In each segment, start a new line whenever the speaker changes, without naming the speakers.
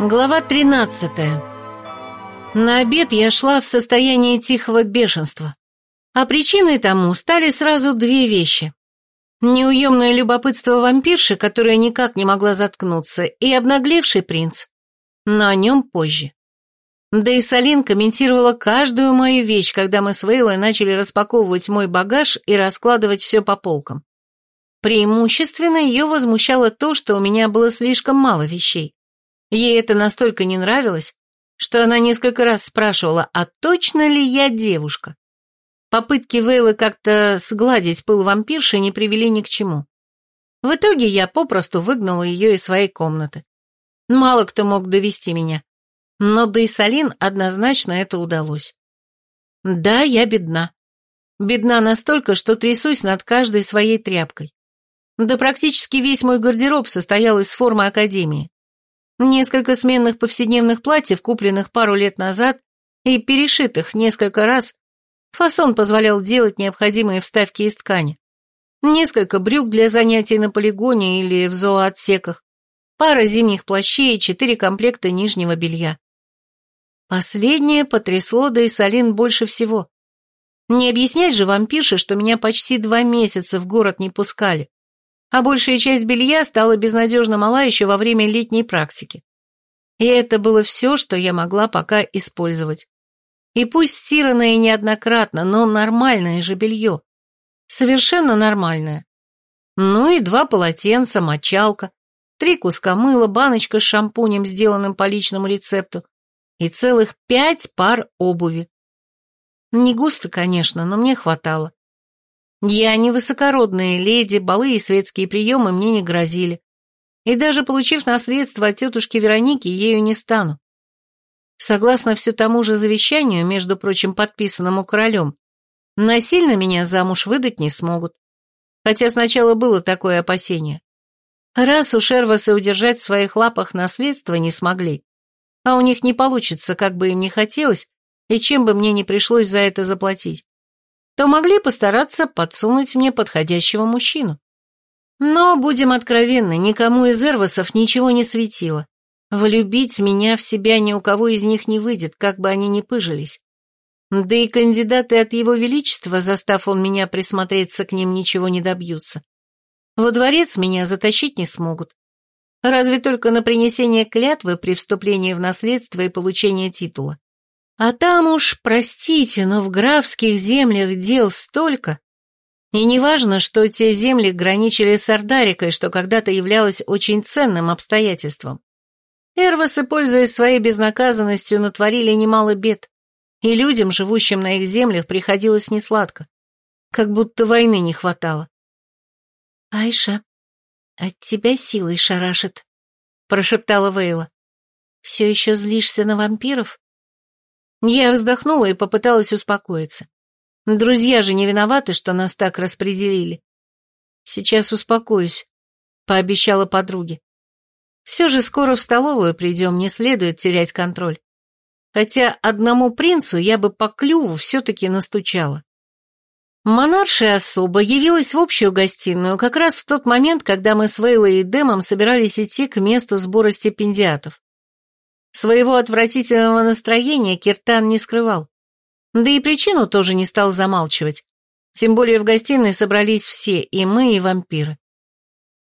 Глава 13. На обед я шла в состоянии тихого бешенства. А причиной тому стали сразу две вещи. Неуемное любопытство вампирши, которая никак не могла заткнуться, и обнаглевший принц. Но о нем позже. Да и Салин комментировала каждую мою вещь, когда мы с Вейлой начали распаковывать мой багаж и раскладывать все по полкам. Преимущественно ее возмущало то, что у меня было слишком мало вещей. Ей это настолько не нравилось, что она несколько раз спрашивала, а точно ли я девушка. Попытки Вейлы как-то сгладить пыл вампирши не привели ни к чему. В итоге я попросту выгнала ее из своей комнаты. Мало кто мог довести меня. Но да и Салин однозначно это удалось. Да, я бедна. Бедна настолько, что трясусь над каждой своей тряпкой. Да практически весь мой гардероб состоял из формы Академии. Несколько сменных повседневных платьев, купленных пару лет назад и перешитых несколько раз, фасон позволял делать необходимые вставки из ткани. Несколько брюк для занятий на полигоне или в зооотсеках, пара зимних плащей и четыре комплекта нижнего белья. Последнее потрясло да и Салин больше всего. Не объяснять же вампирше, что меня почти два месяца в город не пускали а большая часть белья стала безнадежно мала еще во время летней практики. И это было все, что я могла пока использовать. И пусть стиранное неоднократно, но нормальное же белье. Совершенно нормальное. Ну и два полотенца, мочалка, три куска мыла, баночка с шампунем, сделанным по личному рецепту, и целых пять пар обуви. Не густо, конечно, но мне хватало. Я не высокородная леди, балы и светские приемы мне не грозили. И даже получив наследство от тетушки Вероники, ею не стану. Согласно все тому же завещанию, между прочим, подписанному королем, насильно меня замуж выдать не смогут. Хотя сначала было такое опасение. Раз у Шерваса удержать в своих лапах наследство не смогли, а у них не получится, как бы им ни хотелось, и чем бы мне не пришлось за это заплатить то могли постараться подсунуть мне подходящего мужчину. Но, будем откровенны, никому из эрвосов ничего не светило. Влюбить меня в себя ни у кого из них не выйдет, как бы они ни пыжились. Да и кандидаты от его величества, застав он меня присмотреться к ним, ничего не добьются. Во дворец меня затащить не смогут. Разве только на принесение клятвы при вступлении в наследство и получение титула. А там уж, простите, но в графских землях дел столько. И неважно, что те земли граничили с Ардарикой, что когда-то являлось очень ценным обстоятельством. Эрвасы, пользуясь своей безнаказанностью, натворили немало бед, и людям, живущим на их землях, приходилось несладко, как будто войны не хватало. «Айша, от тебя силой шарашит», — прошептала Вейла. «Все еще злишься на вампиров?» Я вздохнула и попыталась успокоиться. Друзья же не виноваты, что нас так распределили. Сейчас успокоюсь, пообещала подруге. Все же скоро в столовую придем, не следует терять контроль. Хотя одному принцу я бы по клюву все-таки настучала. Монаршая особа явилась в общую гостиную как раз в тот момент, когда мы с Вейлой и Дэмом собирались идти к месту сбора стипендиатов. Своего отвратительного настроения Киртан не скрывал. Да и причину тоже не стал замалчивать. Тем более в гостиной собрались все, и мы, и вампиры.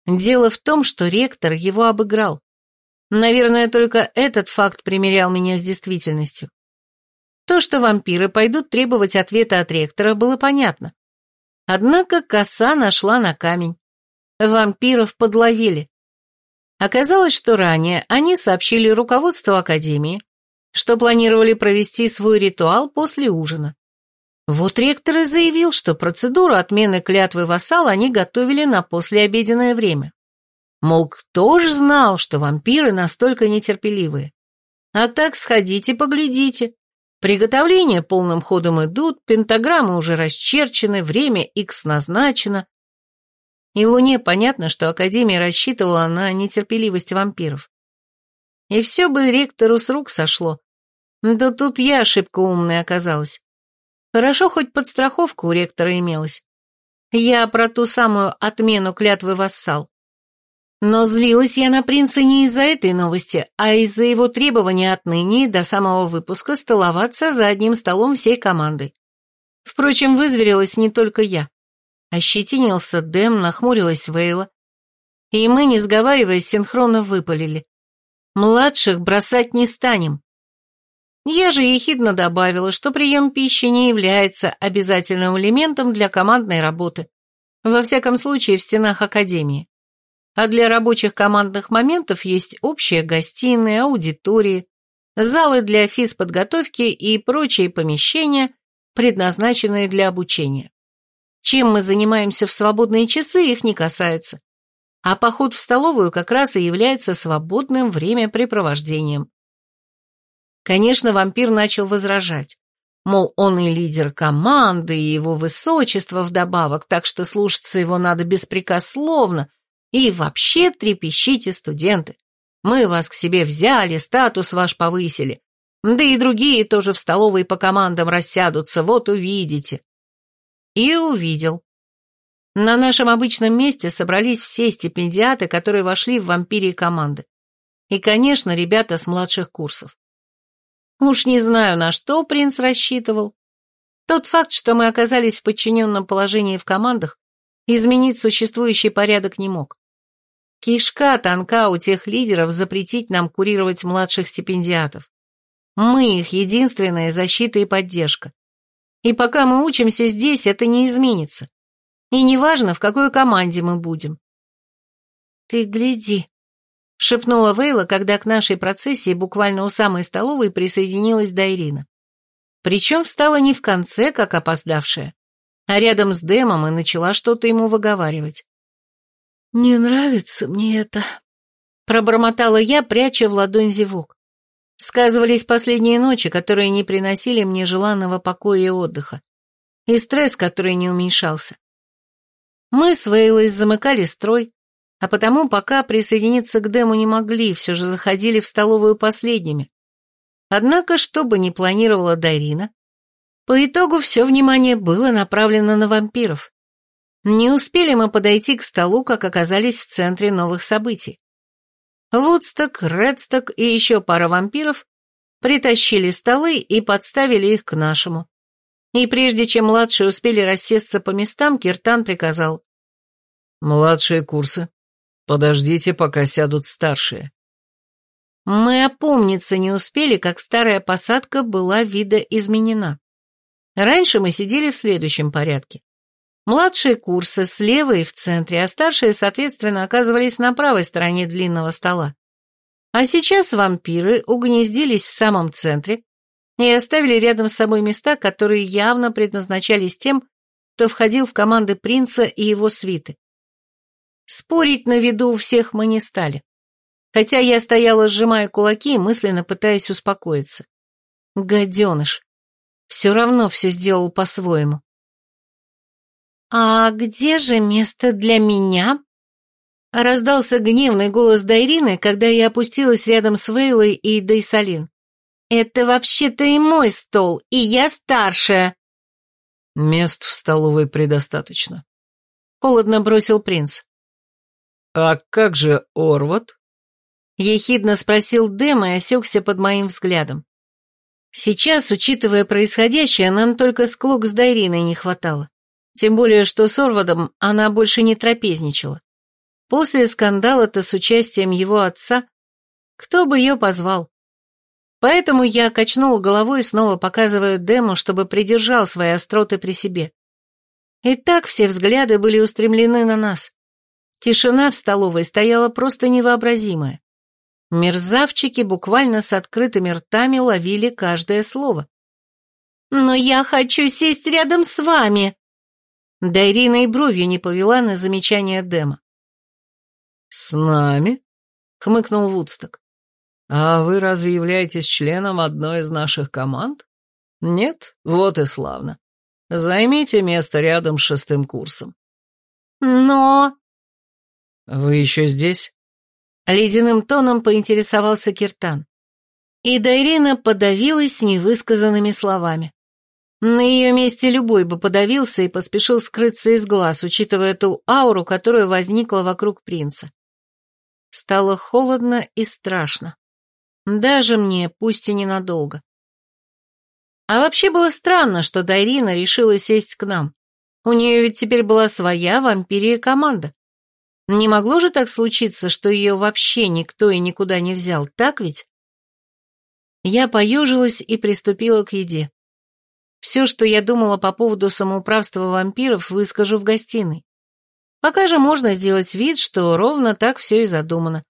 Дело в том, что ректор его обыграл. Наверное, только этот факт примерял меня с действительностью. То, что вампиры пойдут требовать ответа от ректора, было понятно. Однако коса нашла на камень. Вампиров подловили. Оказалось, что ранее они сообщили руководству Академии, что планировали провести свой ритуал после ужина. Вот ректор и заявил, что процедуру отмены клятвы вассала они готовили на послеобеденное время. Мол, кто ж знал, что вампиры настолько нетерпеливые? А так сходите, поглядите. Приготовления полным ходом идут, пентаграммы уже расчерчены, время X назначено, и Луне понятно, что Академия рассчитывала на нетерпеливость вампиров. И все бы ректору с рук сошло. Да тут я ошибка умная оказалась. Хорошо, хоть подстраховка у ректора имелась. Я про ту самую отмену клятвы вассал. Но злилась я на принца не из-за этой новости, а из-за его требования отныне до самого выпуска столоваться за одним столом всей командой. Впрочем, вызверилась не только я. Ощетинился Дэм, нахмурилась Вейла. И мы, не сговариваясь, синхронно выпалили. Младших бросать не станем. Я же ехидно добавила, что прием пищи не является обязательным элементом для командной работы. Во всяком случае, в стенах Академии. А для рабочих командных моментов есть общие гостиные, аудитории, залы для физподготовки и прочие помещения, предназначенные для обучения. Чем мы занимаемся в свободные часы, их не касается. А поход в столовую как раз и является свободным времяпрепровождением. Конечно, вампир начал возражать. Мол, он и лидер команды, и его высочество вдобавок, так что слушаться его надо беспрекословно, и вообще трепещите, студенты. Мы вас к себе взяли, статус ваш повысили. Да и другие тоже в столовой по командам рассядутся, вот увидите. И увидел. На нашем обычном месте собрались все стипендиаты, которые вошли в вампирии команды. И, конечно, ребята с младших курсов. Уж не знаю, на что принц рассчитывал. Тот факт, что мы оказались в подчиненном положении в командах, изменить существующий порядок не мог. Кишка тонка у тех лидеров запретить нам курировать младших стипендиатов. Мы их единственная защита и поддержка. И пока мы учимся здесь, это не изменится. И неважно, в какой команде мы будем. «Ты гляди», — шепнула Вейла, когда к нашей процессии буквально у самой столовой присоединилась Дайрина. Причем встала не в конце, как опоздавшая, а рядом с Дэмом и начала что-то ему выговаривать. «Не нравится мне это», — пробормотала я, пряча в ладонь зевок. Сказывались последние ночи, которые не приносили мне желанного покоя и отдыха, и стресс, который не уменьшался. Мы с Вейлой замыкали строй, а потому пока присоединиться к Дему не могли, все же заходили в столовую последними. Однако, что бы ни планировала Дайрина, по итогу все внимание было направлено на вампиров. Не успели мы подойти к столу, как оказались в центре новых событий. Вудсток, Редсток и еще пара вампиров притащили столы и подставили их к нашему. И прежде чем младшие успели рассесться по местам, Киртан приказал. «Младшие курсы, подождите, пока сядут старшие». Мы опомниться не успели, как старая посадка была видоизменена. Раньше мы сидели в следующем порядке. Младшие курсы слева и в центре, а старшие, соответственно, оказывались на правой стороне длинного стола. А сейчас вампиры угнездились в самом центре и оставили рядом с собой места, которые явно предназначались тем, кто входил в команды принца и его свиты. Спорить на виду у всех мы не стали. Хотя я стояла, сжимая кулаки, мысленно пытаясь успокоиться. Гаденыш. Все равно все сделал по-своему. «А где же место для меня?» Раздался гневный голос Дайрины, когда я опустилась рядом с Вейлой и Дейсалин. «Это вообще-то и мой стол, и я старшая!» «Мест в столовой предостаточно», — холодно бросил принц. «А как же Орвот?» — ехидно спросил Дэм и осекся под моим взглядом. Сейчас, учитывая происходящее, нам только склок с Дайриной не хватало. Тем более, что с Орвадом она больше не трапезничала. После скандала-то с участием его отца, кто бы ее позвал? Поэтому я качнула головой, снова показывая Дему, чтобы придержал свои остроты при себе. И так все взгляды были устремлены на нас. Тишина в столовой стояла просто невообразимая. Мерзавчики буквально с открытыми ртами ловили каждое слово. «Но я хочу сесть рядом с вами!» Да Ирина и бровью не повела на замечание Дэма. «С нами?» — хмыкнул Вудсток. «А вы разве являетесь членом одной из наших команд? Нет? Вот и славно. Займите место рядом с шестым курсом». «Но...» «Вы еще здесь?» Ледяным тоном поинтересовался Киртан. И Дайрина подавилась невысказанными словами. На ее месте любой бы подавился и поспешил скрыться из глаз, учитывая ту ауру, которая возникла вокруг принца. Стало холодно и страшно. Даже мне, пусть и ненадолго. А вообще было странно, что Дайрина решила сесть к нам. У нее ведь теперь была своя вампирия команда. Не могло же так случиться, что ее вообще никто и никуда не взял, так ведь? Я поежилась и приступила к еде. Все, что я думала по поводу самоуправства вампиров, выскажу в гостиной. Пока же можно сделать вид, что ровно так все и задумано.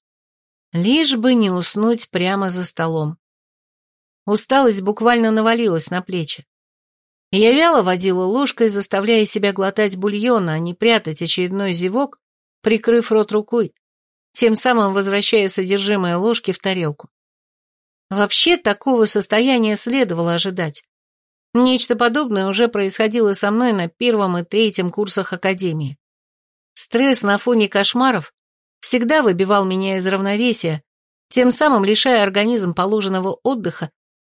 Лишь бы не уснуть прямо за столом. Усталость буквально навалилась на плечи. Я вяло водила ложкой, заставляя себя глотать бульон, а не прятать очередной зевок, прикрыв рот рукой, тем самым возвращая содержимое ложки в тарелку. Вообще, такого состояния следовало ожидать. Нечто подобное уже происходило со мной на первом и третьем курсах Академии. Стресс на фоне кошмаров всегда выбивал меня из равновесия, тем самым лишая организм положенного отдыха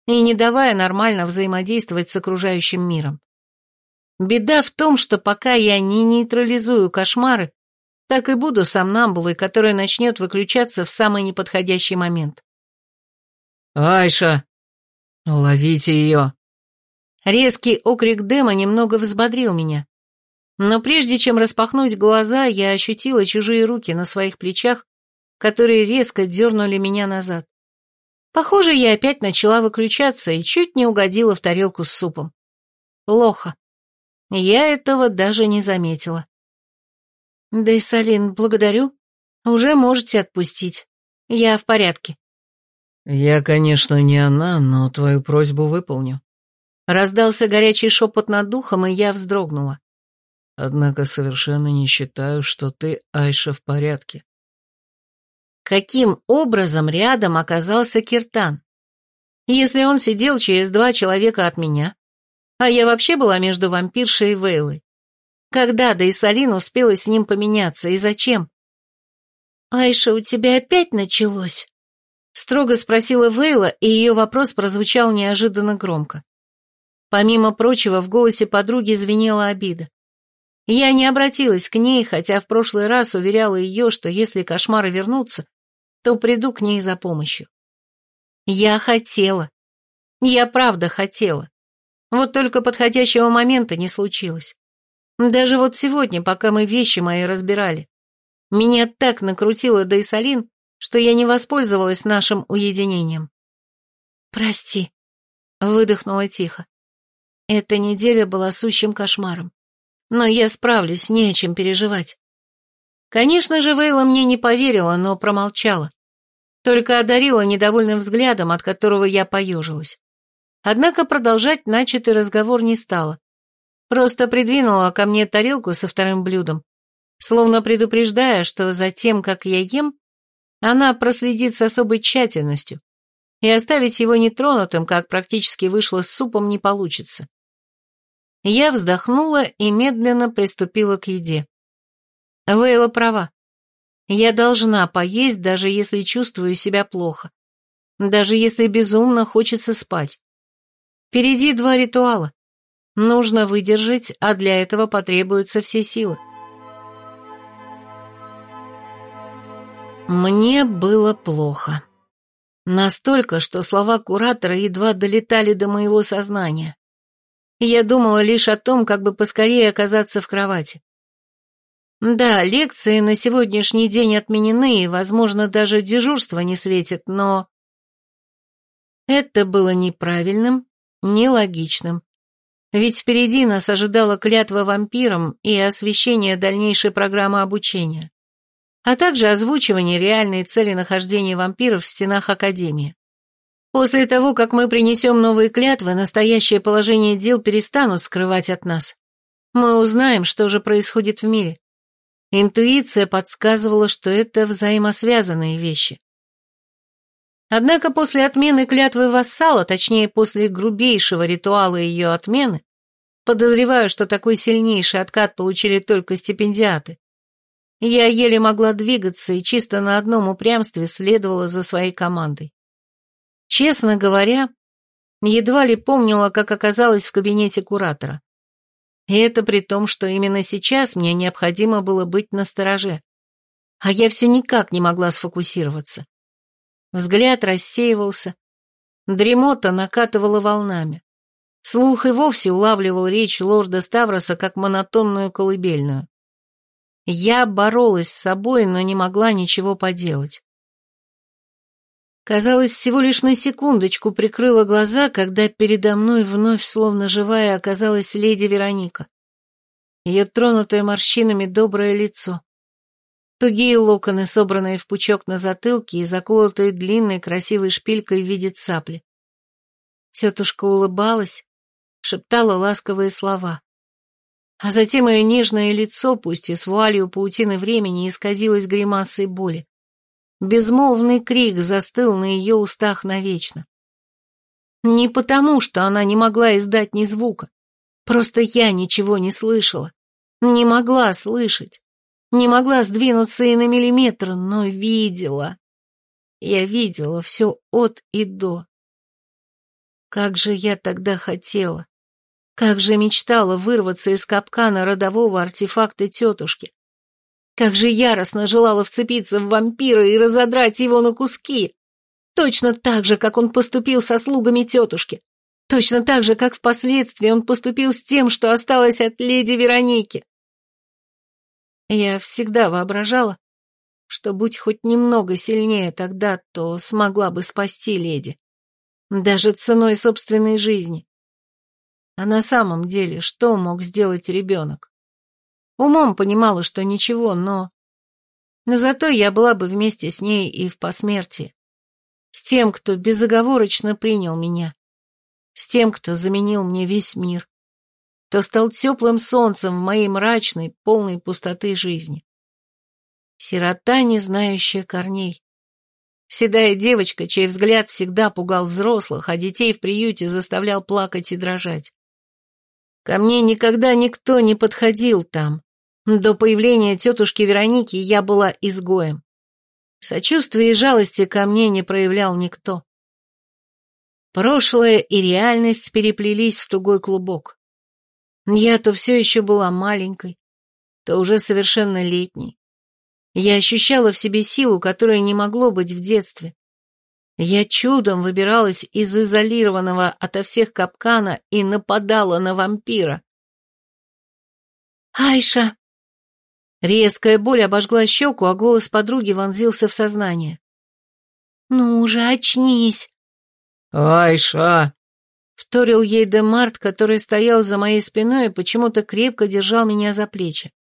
и не давая нормально взаимодействовать с окружающим миром. Беда в том, что пока я не нейтрализую кошмары, так и буду сомнамбулой, которая начнет выключаться в самый неподходящий момент.
«Айша! Ловите ее!»
Резкий окрик Дэма немного взбодрил меня. Но прежде чем распахнуть глаза, я ощутила чужие руки на своих плечах, которые резко дернули меня назад. Похоже, я опять начала выключаться и чуть не угодила в тарелку с супом. Плохо. Я этого даже не заметила. «Дейсалин, благодарю. Уже можете отпустить. Я в порядке».
«Я, конечно, не она, но твою просьбу выполню».
Раздался горячий шепот над духом, и я вздрогнула.
Однако совершенно не считаю, что ты, Айша, в порядке.
Каким образом рядом оказался Киртан? Если он сидел через два человека от меня, а я вообще была между вампиршей и Вейлой, когда Дейсалин успела с ним поменяться и зачем? «Айша, у тебя опять началось?» Строго спросила Вейла, и ее вопрос прозвучал неожиданно громко. Помимо прочего, в голосе подруги звенела обида. Я не обратилась к ней, хотя в прошлый раз уверяла ее, что если кошмары вернутся, то приду к ней за помощью. Я хотела. Я правда хотела. Вот только подходящего момента не случилось. Даже вот сегодня, пока мы вещи мои разбирали, меня так накрутило Дейсалин, что я не воспользовалась нашим уединением. «Прости», — выдохнула тихо. Эта неделя была сущим кошмаром. Но я справлюсь, не о чем переживать. Конечно же, Вейла мне не поверила, но промолчала. Только одарила недовольным взглядом, от которого я поежилась. Однако продолжать начатый разговор не стала. Просто придвинула ко мне тарелку со вторым блюдом, словно предупреждая, что за тем, как я ем, она проследит с особой тщательностью, и оставить его нетронутым, как практически вышло с супом, не получится. Я вздохнула и медленно приступила к еде. Вейла права. Я должна поесть, даже если чувствую себя плохо. Даже если безумно хочется спать. Впереди два ритуала. Нужно выдержать, а для этого потребуются все силы. Мне было плохо. Настолько, что слова куратора едва долетали до моего сознания. Я думала лишь о том, как бы поскорее оказаться в кровати. Да, лекции на сегодняшний день отменены, и, возможно, даже дежурство не светит, но... Это было неправильным, нелогичным. Ведь впереди нас ожидала клятва вампирам и освещение дальнейшей программы обучения, а также озвучивание реальной цели нахождения вампиров в стенах Академии. После того, как мы принесем новые клятвы, настоящее положение дел перестанут скрывать от нас. Мы узнаем, что же происходит в мире. Интуиция подсказывала, что это взаимосвязанные вещи. Однако после отмены клятвы вассала, точнее после грубейшего ритуала ее отмены, подозреваю, что такой сильнейший откат получили только стипендиаты, я еле могла двигаться и чисто на одном упрямстве следовала за своей командой. Честно говоря, едва ли помнила, как оказалась в кабинете куратора. И это при том, что именно сейчас мне необходимо было быть настороже. а я все никак не могла сфокусироваться. Взгляд рассеивался, дремота накатывала волнами. Слух и вовсе улавливал речь лорда Ставроса как монотонную колыбельную. Я боролась с собой, но не могла ничего поделать. Казалось, всего лишь на секундочку прикрыла глаза, когда передо мной вновь, словно живая, оказалась леди Вероника. Ее тронутое морщинами доброе лицо. Тугие локоны, собранные в пучок на затылке и заколотые длинной красивой шпилькой в виде цапли. Тетушка улыбалась, шептала ласковые слова. А затем ее нежное лицо, пусть и с вуалью паутины времени, исказилось гримасой боли. Безмолвный крик застыл на ее устах навечно. Не потому, что она не могла издать ни звука. Просто я ничего не слышала. Не могла слышать. Не могла сдвинуться и на миллиметр, но видела. Я видела все от и до. Как же я тогда хотела. Как же мечтала вырваться из капкана родового артефакта тетушки. Как же яростно желала вцепиться в вампира и разодрать его на куски. Точно так же, как он поступил со слугами тетушки. Точно так же, как впоследствии он поступил с тем, что осталось от леди Вероники. Я всегда воображала, что будь хоть немного сильнее тогда, то смогла бы спасти леди. Даже ценой собственной жизни. А на самом деле, что мог сделать ребенок? Умом понимала, что ничего, но... Но зато я была бы вместе с ней и в посмертии. С тем, кто безоговорочно принял меня. С тем, кто заменил мне весь мир. Кто стал теплым солнцем в моей мрачной, полной пустоты жизни. Сирота, не знающая корней. Седая девочка, чей взгляд всегда пугал взрослых, а детей в приюте заставлял плакать и дрожать. Ко мне никогда никто не подходил там. До появления тетушки Вероники я была изгоем. Сочувствия и жалости ко мне не проявлял никто. Прошлое и реальность переплелись в тугой клубок. Я то все еще была маленькой, то уже совершеннолетней. Я ощущала в себе силу, которой не могло быть в детстве. Я чудом выбиралась из изолированного ото всех капкана и нападала на вампира. «Айша!» Резкая боль обожгла щеку, а голос подруги вонзился в сознание. «Ну уже очнись!»
«Айша!»
Вторил ей Демарт, который стоял за моей спиной и почему-то крепко держал меня за плечи.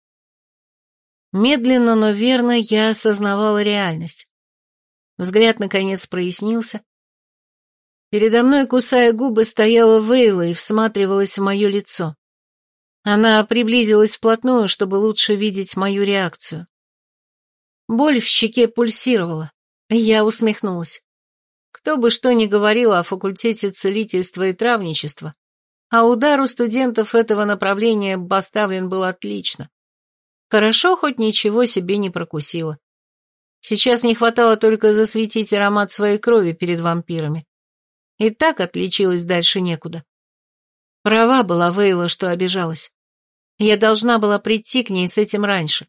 Медленно, но верно я осознавала реальность. Взгляд, наконец, прояснился. Передо мной, кусая губы, стояла Вейла и всматривалась в мое лицо. Она приблизилась вплотную, чтобы лучше видеть мою реакцию. Боль в щеке пульсировала. Я усмехнулась. Кто бы что ни говорил о факультете целительства и травничества, а удар у студентов этого направления поставлен был отлично. Хорошо, хоть ничего себе не прокусила. Сейчас не хватало только засветить аромат своей крови перед вампирами. И так отличилась дальше некуда. Права была Вейла, что обижалась. Я должна была прийти к ней с этим раньше.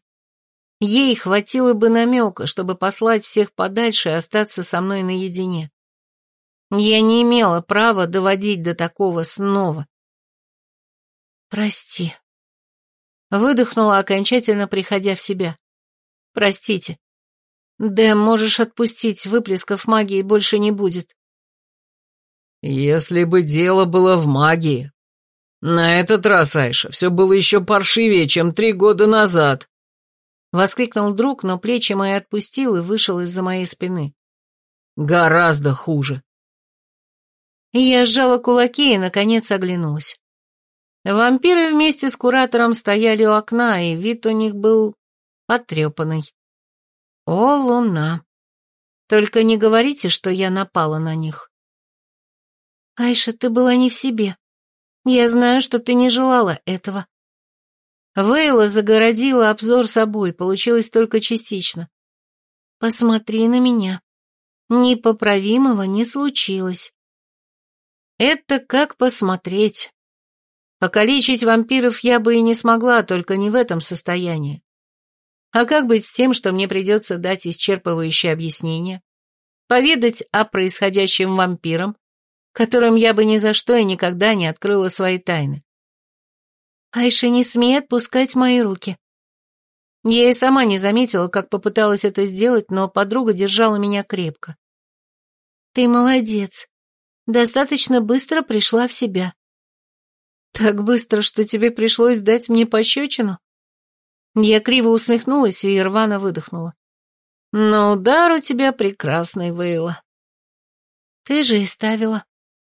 Ей хватило бы намека, чтобы послать всех подальше и остаться со мной наедине. Я не имела права доводить до такого снова. «Прости», — выдохнула, окончательно приходя в себя. «Простите. Дэм, можешь отпустить, выплесков магии больше не будет.
Если бы дело было в магии. На этот раз, Айша, все было еще паршивее, чем три года назад. Воскликнул друг, но плечи мои отпустил и вышел из-за моей спины. Гораздо хуже.
Я сжала кулаки и, наконец, оглянулась. Вампиры вместе с куратором стояли у окна, и вид у них был потрепанный. О, луна! Только не говорите, что я напала на них. Айша, ты была не в себе. Я знаю, что ты не желала этого. Вейла загородила обзор собой, получилось только частично. Посмотри на меня. Непоправимого не случилось. Это как посмотреть. Покалечить вампиров я бы и не смогла, только не в этом состоянии. А как быть с тем, что мне придется дать исчерпывающее объяснение? Поведать о происходящем вампирам, которым я бы ни за что и никогда не открыла свои тайны. Айша не смей отпускать мои руки. Я и сама не заметила, как попыталась это сделать, но подруга держала меня крепко. Ты молодец. Достаточно быстро пришла в себя. Так быстро, что тебе пришлось дать мне пощечину? Я криво усмехнулась и рвано выдохнула. Но удар у тебя прекрасный, Вейла. Ты же и ставила,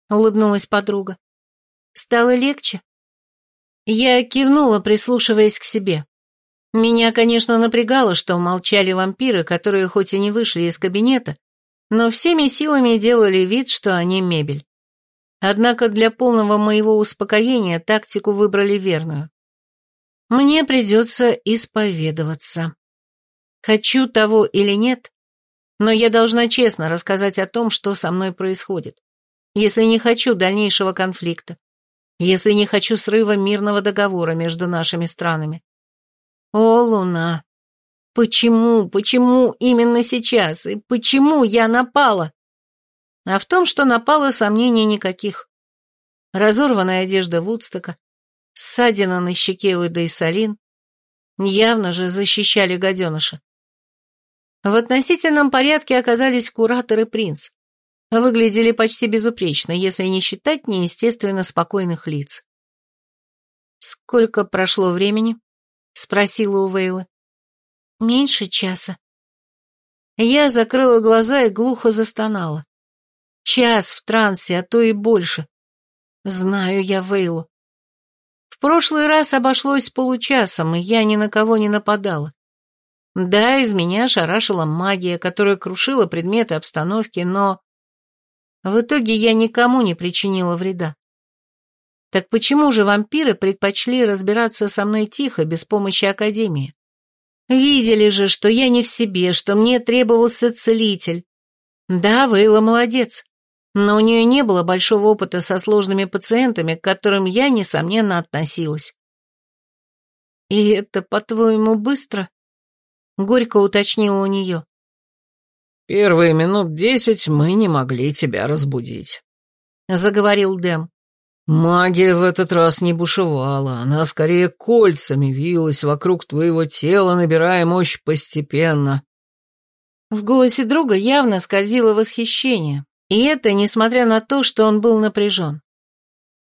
улыбнулась подруга. Стало легче? Я кивнула, прислушиваясь к себе. Меня, конечно, напрягало, что молчали вампиры, которые хоть и не вышли из кабинета, но всеми силами делали вид, что они мебель. Однако для полного моего успокоения тактику выбрали верную. Мне придется исповедоваться. Хочу того или нет, но я должна честно рассказать о том, что со мной происходит, если не хочу дальнейшего конфликта, если не хочу срыва мирного договора между нашими странами. О, Луна, почему, почему именно сейчас, и почему я напала? А в том, что напала, сомнений никаких. Разорванная одежда Вудстока, ссадина на щеке у Дейсалин, явно же защищали гаденыша. В относительном порядке оказались куратор и принц. Выглядели почти безупречно, если не считать неестественно спокойных лиц. «Сколько прошло времени?» — спросила у Вейлы. «Меньше часа». Я закрыла глаза и глухо застонала. Час в трансе, а то и больше. Знаю я Вейлу. В прошлый раз обошлось получасом, и я ни на кого не нападала. Да, из меня шарашила магия, которая крушила предметы обстановки, но... В итоге я никому не причинила вреда. Так почему же вампиры предпочли разбираться со мной тихо, без помощи Академии? Видели же, что я не в себе, что мне требовался целитель. Да, Вейла молодец, но у нее не было большого опыта со сложными пациентами, к которым я, несомненно, относилась. «И это, по-твоему, быстро?» — горько уточнила у нее.
«Первые минут десять мы не могли тебя разбудить», — заговорил Дэм. «Магия в этот раз не бушевала, она скорее кольцами вилась вокруг твоего тела, набирая мощь постепенно».
В голосе друга явно скользило восхищение, и это несмотря на то, что он был напряжен.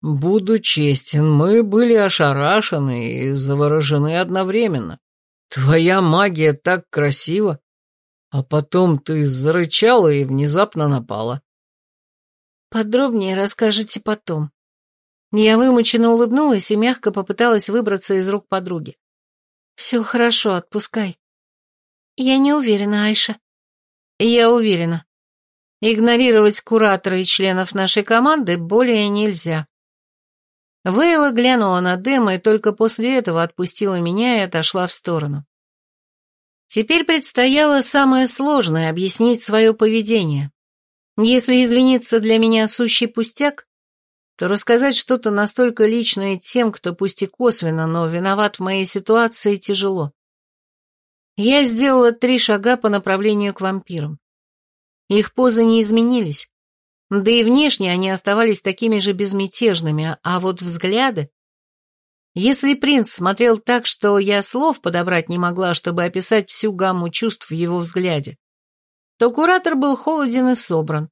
«Буду честен, мы были ошарашены и заворожены одновременно. Твоя магия так красива, а потом ты зарычала и внезапно напала».
«Подробнее расскажете потом», я вымученно улыбнулась и мягко попыталась выбраться из рук подруги. «Все хорошо, отпускай». «Я не уверена, Айша». «Я уверена. Игнорировать куратора и членов нашей команды более нельзя». Вейла глянула на Дэма и только после этого отпустила меня и отошла в сторону. Теперь предстояло самое сложное — объяснить свое поведение. Если извиниться для меня сущий пустяк, то рассказать что-то настолько личное тем, кто пусть и косвенно, но виноват в моей ситуации, тяжело. Я сделала три шага по направлению к вампирам. Их позы не изменились, да и внешне они оставались такими же безмятежными, а вот взгляды... Если принц смотрел так, что я слов подобрать не могла, чтобы описать всю гамму чувств в его взгляде, то куратор был холоден и собран.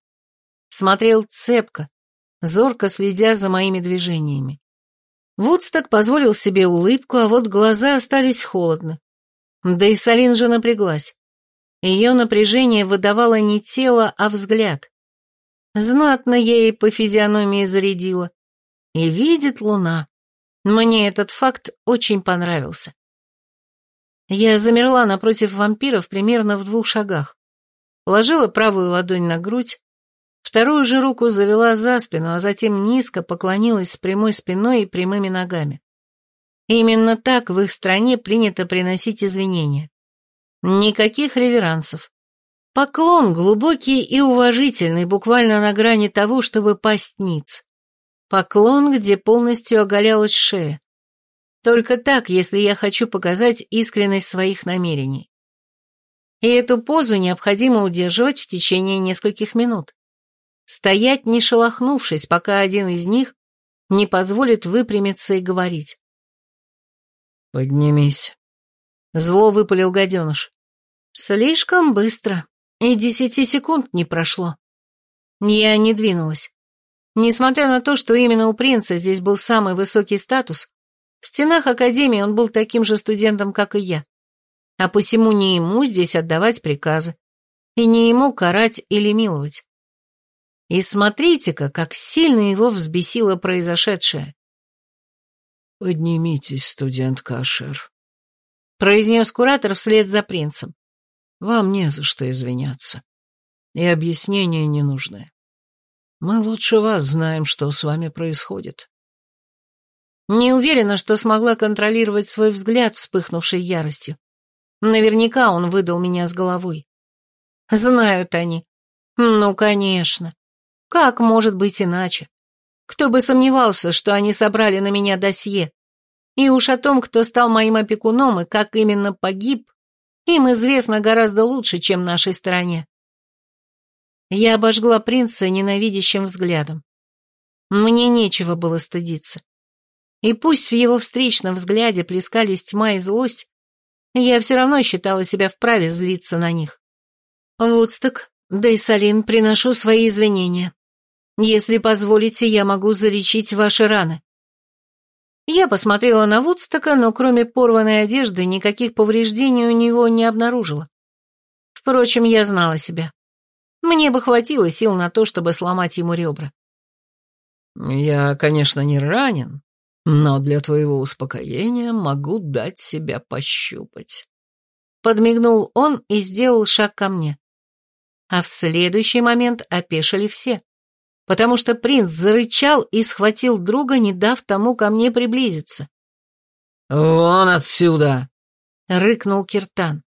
Смотрел цепко, зорко следя за моими движениями. Вудсток позволил себе улыбку, а вот глаза остались холодны. Да и Салин же напряглась. Ее напряжение выдавало не тело, а взгляд. Знатно ей по физиономии зарядила. И видит луна. Мне этот факт очень понравился. Я замерла напротив вампиров примерно в двух шагах. Положила правую ладонь на грудь, Вторую же руку завела за спину, а затем низко поклонилась с прямой спиной и прямыми ногами. Именно так в их стране принято приносить извинения. Никаких реверансов. Поклон глубокий и уважительный, буквально на грани того, чтобы пасть ниц. Поклон, где полностью оголялась шея. Только так, если я хочу показать искренность своих намерений. И эту позу необходимо удерживать в течение нескольких минут. Стоять, не шелохнувшись, пока один из них не позволит выпрямиться и говорить.
«Поднимись», — зло выпалил гаденыш.
Слишком быстро, и десяти секунд не прошло. Я не двинулась. Несмотря на то, что именно у принца здесь был самый высокий статус, в стенах Академии он был таким же студентом, как и я. А посему не ему здесь отдавать приказы, и не ему карать или миловать. И смотрите-ка, как сильно его взбесило произошедшее.
«Поднимитесь, студент Кашер», —
произнес куратор вслед за принцем.
«Вам не за что извиняться, и объяснения не нужны. Мы лучше вас знаем, что с вами происходит».
Не уверена, что смогла контролировать свой взгляд, вспыхнувший яростью. Наверняка он выдал меня с головой. Знают они. Ну, конечно. Как может быть иначе? Кто бы сомневался, что они собрали на меня досье. И уж о том, кто стал моим опекуном и как именно погиб, им известно гораздо лучше, чем нашей стороне. Я обожгла принца ненавидящим взглядом. Мне нечего было стыдиться. И пусть в его встречном взгляде плескались тьма и злость, я все равно считала себя вправе злиться на них. Вудсток, Дейсалин, приношу свои извинения. Если позволите, я могу залечить ваши раны. Я посмотрела на Вудстока, но кроме порванной одежды никаких повреждений у него не обнаружила. Впрочем, я знала себя. Мне бы хватило сил на то, чтобы сломать ему ребра.
«Я, конечно, не ранен, но для твоего успокоения могу дать себя пощупать».
Подмигнул он и сделал шаг ко мне. А в следующий момент опешили все, потому что принц зарычал и схватил друга, не дав тому ко мне приблизиться.
«Вон отсюда!»
— рыкнул Киртан.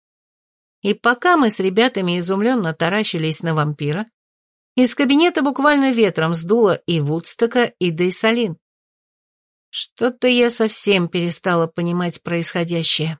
И пока мы с ребятами изумленно таращились на вампира, из кабинета буквально ветром сдуло и Вудстока, и Дейсалин. Что-то я совсем перестала понимать происходящее.